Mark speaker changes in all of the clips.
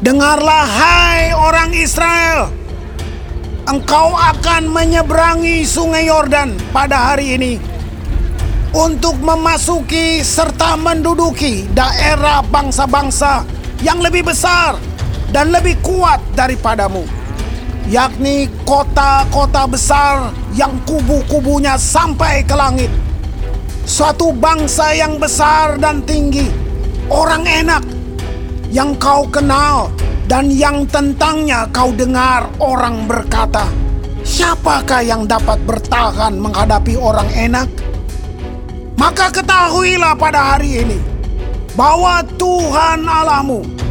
Speaker 1: Dengarlah hai orang Israel. Engkau akan menyeberangi sungai Yordan pada hari ini Untuk memasuki serta menduduki daerah bangsa-bangsa yang lebih besar dan lebih kuat daripadamu Yakni kota-kota besar yang kubu-kubunya sampai ke langit. Suatu bangsa yang besar dan tinggi Orang enak yang kau kenal dan yang tentangnya kau dengar orang berkata, "Siapakah yang dapat bertahan menghadapi orang enak?" Maka ketahuilah pada hari ini bahwa Tuhan Allahmu,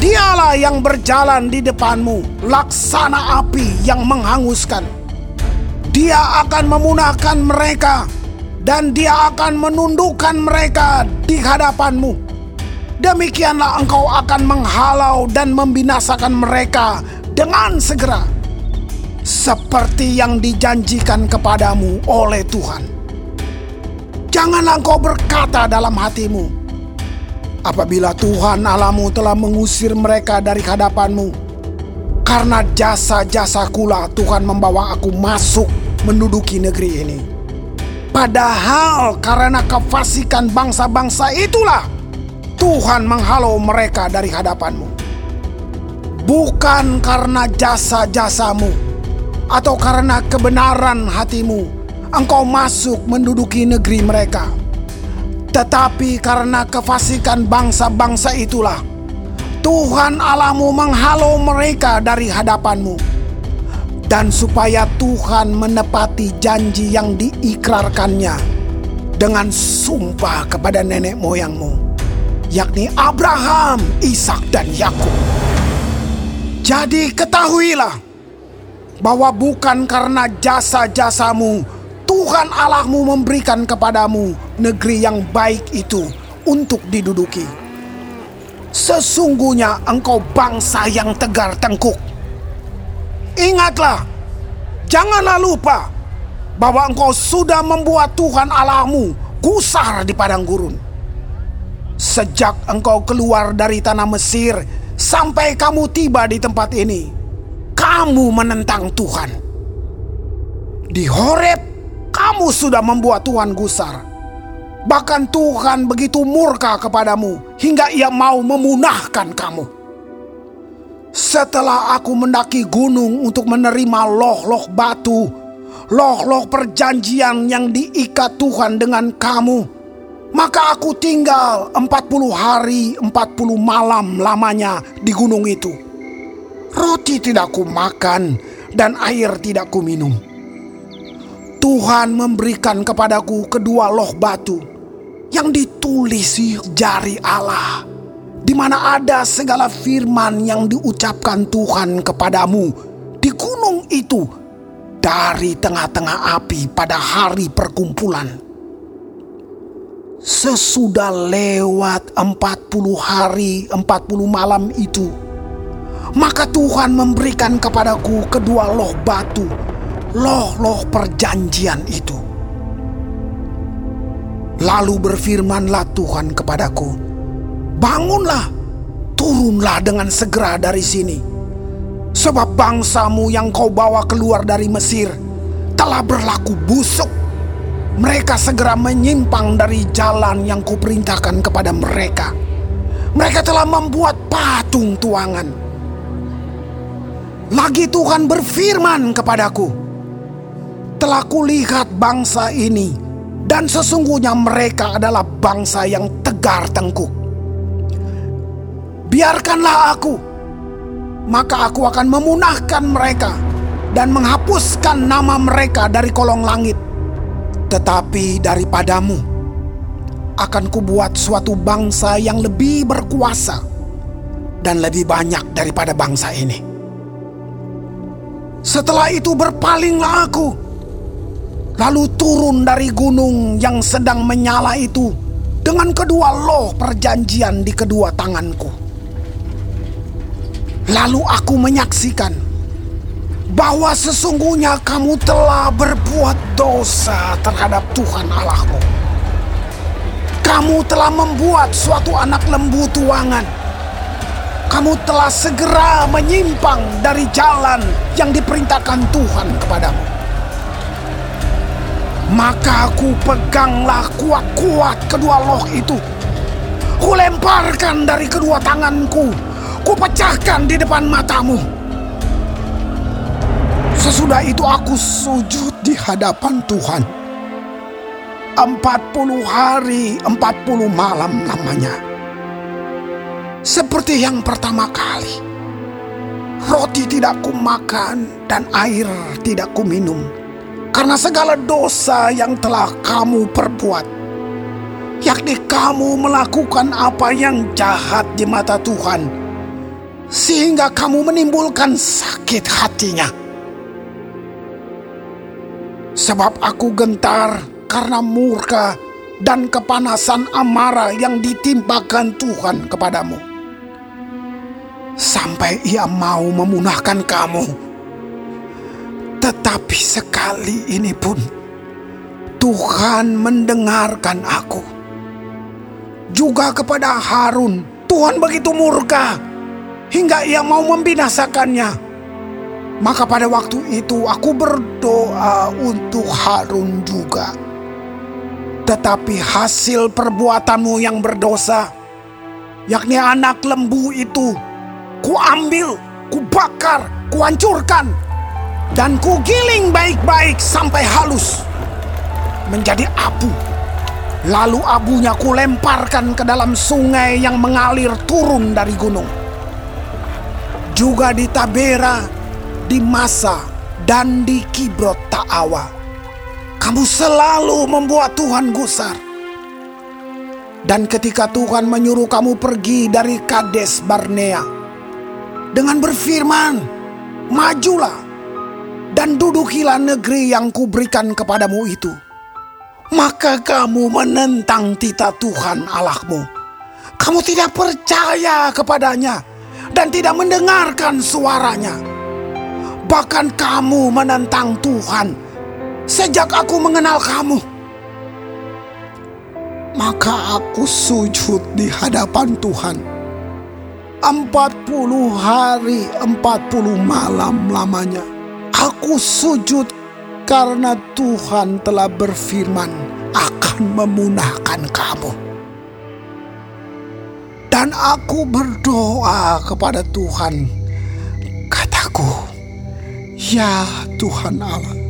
Speaker 1: Dialah yang berjalan di depanmu, laksana api yang menghanguskan. Dia akan memunahkan mereka, dan Dia akan menundukkan mereka di hadapanmu demikianlah engkau akan menghalau dan membinasakan mereka dengan segera, seperti yang dijanjikan kepadamu oleh Tuhan. Janganlah engkau berkata dalam hatimu, apabila Tuhan Alamu telah mengusir mereka dari hadapanmu, karena jasa-jasa kula Tuhan membawa aku masuk menduduki negeri ini. Padahal karena kefasikan bangsa-bangsa itulah Tuhan menghalau mereka dari hadapanmu. Bukan karena jasa-jasamu atau karena kebenaran hatimu, engkau masuk menduduki negeri mereka. Tetapi karena kefasikan bangsa-bangsa itulah, Tuhan Allahmu menghalau mereka dari hadapanmu. Dan supaya Tuhan menepati janji yang diikrarkannya dengan sumpah kepada nenek moyangmu yakni Abraham, Ishak dan Yakub. Jadi ketahuilah bahwa bukan karena jasa-jasamu Tuhan Allahmu memberikan kepadamu negeri yang baik itu untuk diduduki. Sesungguhnya engkau bangsa yang tegar tengkuk. Ingatlah, janganlah lupa bahwa engkau sudah membuat Tuhan Allahmu gusar di padang gurun Sejak engkau keluar dari tanah Mesir sampai kamu tiba di tempat ini, kamu menentang Tuhan. Di Horeb, kamu sudah membuat Tuhan gusar. Bahkan Tuhan begitu murka kepadamu hingga ia mau memunahkan kamu. Setelah aku mendaki gunung untuk menerima loh-loh batu, loh-loh perjanjian yang diikat Tuhan dengan kamu, maka aku tinggal 40 hari 40 malam lamanya di gunung itu. Roti tidak ku makan dan air tidak ku minum. Tuhan memberikan kepadaku kedua loh batu yang ditulisi jari Allah di mana ada segala firman yang diucapkan Tuhan kepadamu di gunung itu dari tengah-tengah api pada hari perkumpulan sesudah lewat 40 hari 40 malam itu maka Tuhan memberikan kepadaku kedua loh batu loh-loh perjanjian itu. Lalu berfirmanlah Tuhan kepadaku bangunlah turunlah dengan segera dari sini sebab bangsamu yang kau bawa keluar dari Mesir telah berlaku busuk mereka segera menyimpang dari jalan yang kuperintahkan kepada mereka. Mereka telah membuat patung tuangan. Lagi Tuhan berfirman kepadaku, telah kulihat bangsa ini dan sesungguhnya mereka adalah bangsa yang tegar tengkuk. Biarkanlah aku, maka aku akan memunahkan mereka dan menghapuskan nama mereka dari kolong langit tetapi daripadamu akan kubuat suatu bangsa yang lebih berkuasa dan lebih banyak daripada bangsa ini. Setelah itu berpalinglah aku, lalu turun dari gunung yang sedang menyala itu dengan kedua loh perjanjian di kedua tanganku. Lalu aku menyaksikan bahwa sesungguhnya kamu telah berbuat dosa terhadap Tuhan Allahmu. Kamu telah membuat suatu anak lembu tuangan kamu telah segera menyimpang dari jalan yang diperintahkan Tuhan kepadamu. Maka aku peganglah kuat-kuat kedua loh itu. Kulemparkan dari kedua tanganku. Kupecahkan di depan matamu. Sesudah itu aku sujud di hadapan Tuhan. Empat puluh hari, empat puluh malam namanya seperti yang pertama kali. Roti tidak kumakan dan air tidak kuminum. Karena segala dosa yang telah kamu perbuat. Yakni kamu melakukan apa yang jahat di mata Tuhan. Sehingga kamu menimbulkan sakit hatinya. Sebab aku gentar karena murka dan kepanasan amarah yang ditimpakan Tuhan kepadamu sampai ia mau memunahkan kamu. Tetapi sekali ini pun Tuhan mendengarkan aku. Juga kepada Harun, Tuhan begitu murka hingga ia mau membinasakannya. Maka pada waktu itu aku berdoa untuk Harun juga. Tetapi hasil perbuatanmu yang berdosa, yakni anak lembu itu, ku ambil, ku bakar, ku dan ku giling baik-baik sampai halus menjadi abu. Lalu abunya ku lemparkan ke dalam sungai yang mengalir turun dari gunung. Juga di Tabera, di Masa, dan di Kibrot Ta'awa. Kamu selalu membuat Tuhan gusar. Dan ketika Tuhan menyuruh kamu pergi dari Kades Barnea, dengan berfirman, "Majulah dan dudukilah negeri yang kuberikan kepadamu itu." Maka kamu menentang tita Tuhan Allahmu. Kamu tidak percaya kepadanya dan tidak mendengarkan suaranya. Bahkan kamu menentang Tuhan sejak aku mengenal kamu. Maka aku sujud di hadapan Tuhan empat puluh hari, empat puluh malam lamanya. Aku sujud karena Tuhan telah berfirman akan memunahkan kamu. Dan aku berdoa kepada Tuhan. Kataku, Ya Tuhan Allah,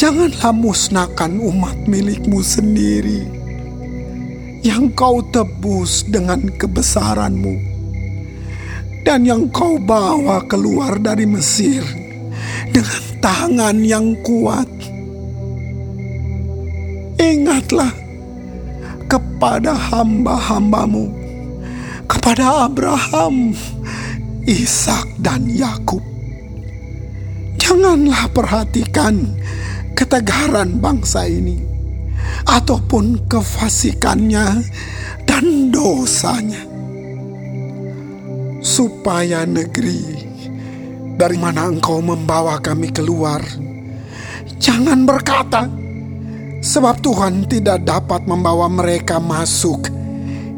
Speaker 1: janganlah musnahkan umat milikmu sendiri yang kau tebus dengan kebesaranmu dan yang kau bawa keluar dari Mesir dengan tangan yang kuat. Ingatlah kepada hamba-hambamu, kepada Abraham, Ishak dan Yakub. Janganlah perhatikan ketegaran bangsa ini ataupun kefasikannya dan dosanya supaya negeri dari mana engkau membawa kami keluar, jangan berkata, sebab Tuhan tidak dapat membawa mereka masuk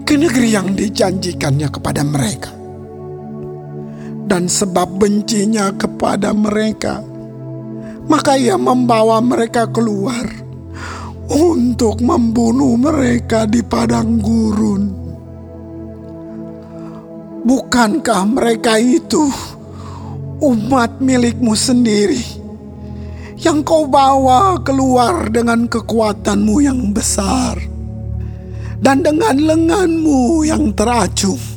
Speaker 1: ke negeri yang dijanjikannya kepada mereka. Dan sebab bencinya kepada mereka, maka ia membawa mereka keluar untuk membunuh mereka di padang gurun. Bukankah mereka itu umat milikmu sendiri yang kau bawa keluar dengan kekuatanmu yang besar dan dengan lenganmu yang teracung?